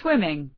swimming.